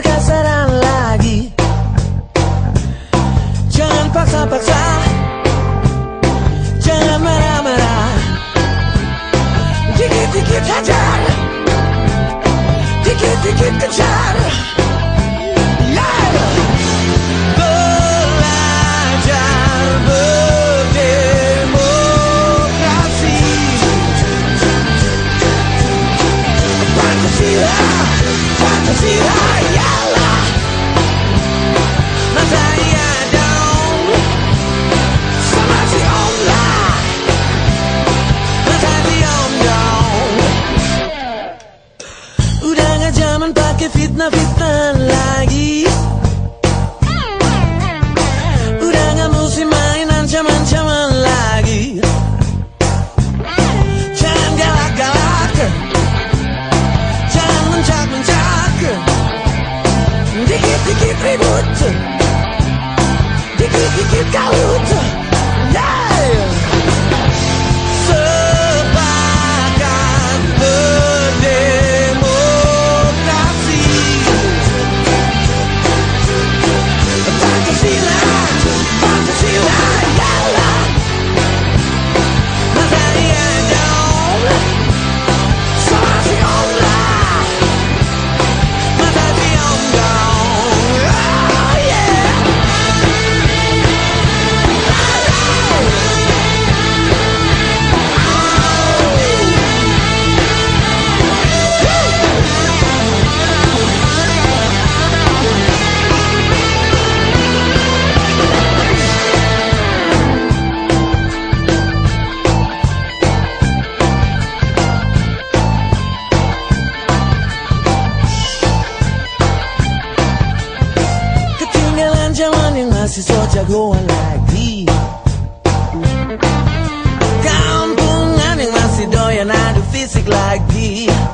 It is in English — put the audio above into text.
kasar-kasaran lagi. Jangan paksa-paksa. Caluto. This is Georgia going like this. Down, boom, and in Macedonia, like this.